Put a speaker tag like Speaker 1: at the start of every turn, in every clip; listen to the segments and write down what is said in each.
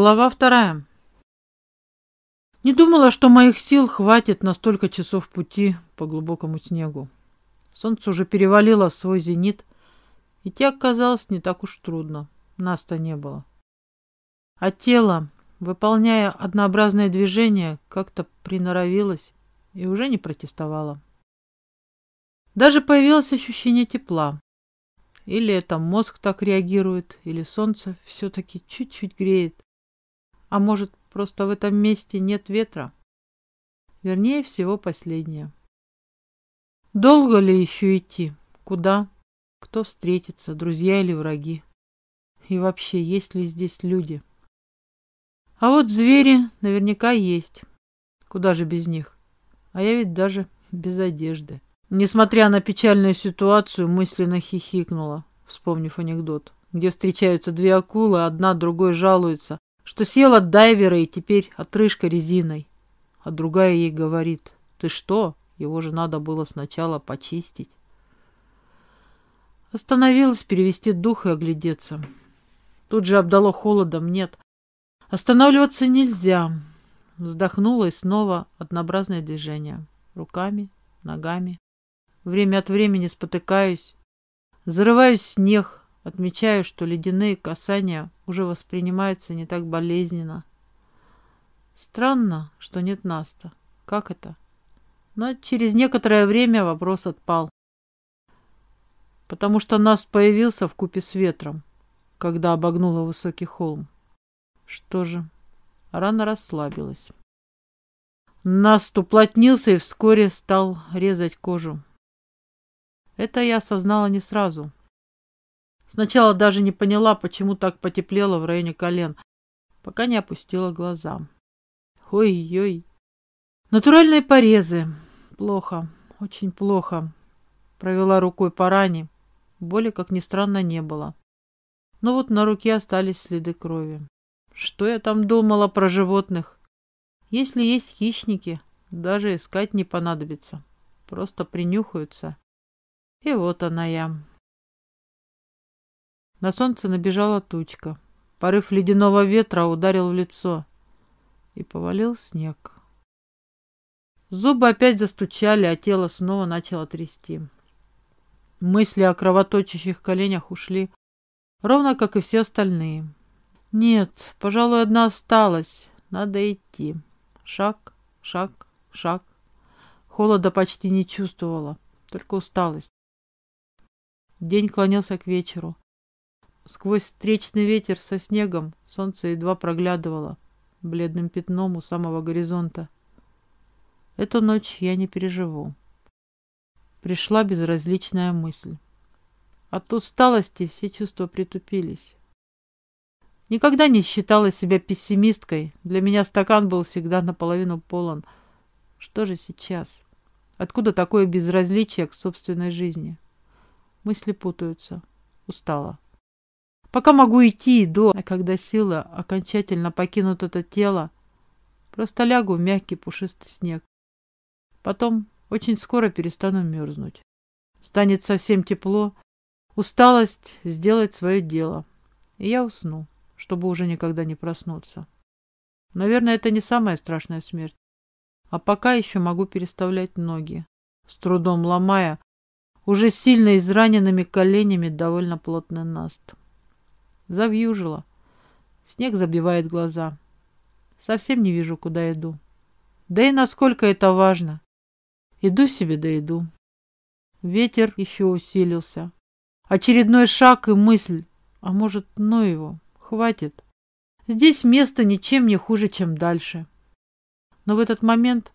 Speaker 1: Глава вторая. Не думала, что моих сил хватит на столько часов пути по глубокому снегу. Солнце уже перевалило свой зенит, идти оказалось не так уж трудно. Нас-то не было. А тело, выполняя однообразное движение, как-то приноровилось и уже не протестовало. Даже появилось ощущение тепла. Или это мозг так реагирует, или солнце все-таки чуть-чуть греет. А может, просто в этом месте нет ветра? Вернее всего, последнее. Долго ли еще идти? Куда? Кто встретится, друзья или враги? И вообще, есть ли здесь люди? А вот звери наверняка есть. Куда же без них? А я ведь даже без одежды. Несмотря на печальную ситуацию, мысленно хихикнула, вспомнив анекдот, где встречаются две акулы, одна другой жалуется, что съел от дайвера и теперь отрыжка резиной. А другая ей говорит, ты что, его же надо было сначала почистить. Остановилась перевести дух и оглядеться. Тут же обдало холодом, нет. Останавливаться нельзя. Вздохнула и снова однообразное движение. Руками, ногами. Время от времени спотыкаюсь. Зарываюсь в снег, Отмечаю, что ледяные касания уже воспринимаются не так болезненно. Странно, что нет Наста. Как это? Но через некоторое время вопрос отпал. Потому что Наст появился в купе с ветром, когда обогнула высокий холм. Что же, рана расслабилась. Наст уплотнился и вскоре стал резать кожу. Это я осознала не сразу. Сначала даже не поняла, почему так потеплело в районе колен, пока не опустила глаза. Ой-ой. Натуральные порезы. Плохо, очень плохо. Провела рукой по ране. Боли, как ни странно, не было. Но вот на руке остались следы крови. Что я там думала про животных? Если есть хищники, даже искать не понадобится. Просто принюхаются. И вот она я. На солнце набежала тучка. Порыв ледяного ветра ударил в лицо. И повалил снег. Зубы опять застучали, а тело снова начало трясти. Мысли о кровоточащих коленях ушли, ровно как и все остальные. Нет, пожалуй, одна осталась. Надо идти. Шаг, шаг, шаг. Холода почти не чувствовала, только усталость. День клонился к вечеру. Сквозь встречный ветер со снегом солнце едва проглядывало бледным пятном у самого горизонта. Эту ночь я не переживу. Пришла безразличная мысль. От усталости все чувства притупились. Никогда не считала себя пессимисткой. Для меня стакан был всегда наполовину полон. Что же сейчас? Откуда такое безразличие к собственной жизни? Мысли путаются. Устала. Пока могу идти, иду, а когда силы окончательно покинут это тело, просто лягу в мягкий пушистый снег. Потом очень скоро перестану мерзнуть. Станет совсем тепло, усталость сделает свое дело, и я усну, чтобы уже никогда не проснуться. Наверное, это не самая страшная смерть. А пока еще могу переставлять ноги, с трудом ломая уже сильно израненными коленями довольно плотный наст. Завьюжило. Снег забивает глаза. Совсем не вижу, куда иду. Да и насколько это важно. Иду себе да иду. Ветер еще усилился. Очередной шаг и мысль. А может, ну его, хватит. Здесь место ничем не хуже, чем дальше. Но в этот момент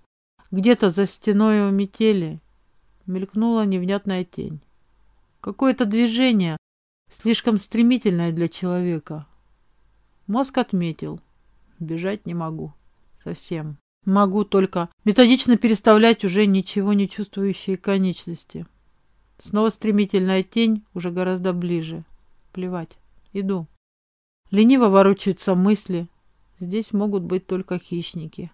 Speaker 1: где-то за стеной у метели мелькнула невнятная тень. Какое-то движение, Слишком стремительная для человека. Мозг отметил. Бежать не могу. Совсем. Могу только методично переставлять уже ничего не чувствующие конечности. Снова стремительная тень, уже гораздо ближе. Плевать. Иду. Лениво ворочаются мысли. Здесь могут быть только хищники.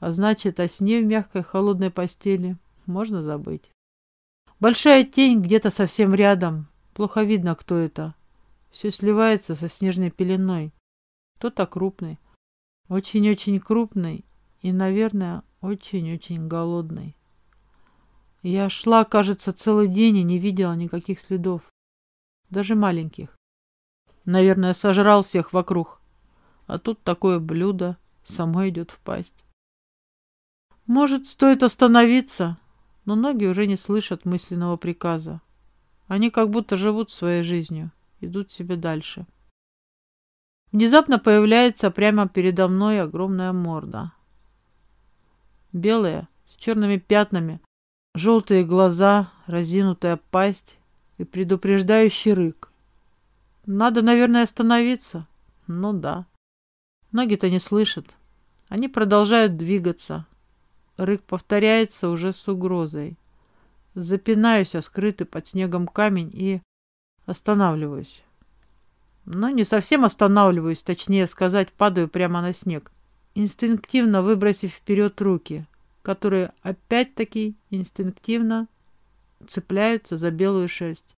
Speaker 1: А значит, о сне в мягкой холодной постели можно забыть. Большая тень где-то совсем рядом, Плохо видно, кто это. Все сливается со снежной пеленой. кто-то крупный. Очень-очень крупный и, наверное, очень-очень голодный. Я шла, кажется, целый день и не видела никаких следов. Даже маленьких. Наверное, сожрал всех вокруг. А тут такое блюдо само идет в пасть. Может, стоит остановиться, но ноги уже не слышат мысленного приказа. Они как будто живут своей жизнью, идут себе дальше. Внезапно появляется прямо передо мной огромная морда. Белая, с черными пятнами, желтые глаза, разинутая пасть и предупреждающий рык. Надо, наверное, остановиться. Ну да. Ноги-то не слышат. Они продолжают двигаться. Рык повторяется уже с угрозой. Запинаюсь о скрытый под снегом камень и останавливаюсь. Но не совсем останавливаюсь, точнее сказать, падаю прямо на снег, инстинктивно выбросив вперед руки, которые опять-таки инстинктивно цепляются за белую шерсть,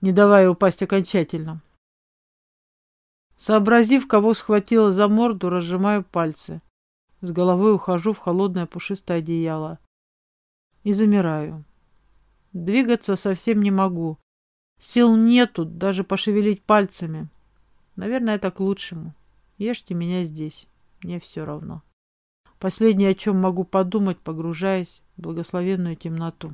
Speaker 1: не давая упасть окончательно. Сообразив, кого схватила за морду, разжимаю пальцы. С головой ухожу в холодное пушистое одеяло и замираю. Двигаться совсем не могу. Сил нету даже пошевелить пальцами. Наверное, это к лучшему. Ешьте меня здесь. Мне все равно. Последнее, о чем могу подумать, погружаясь в благословенную темноту.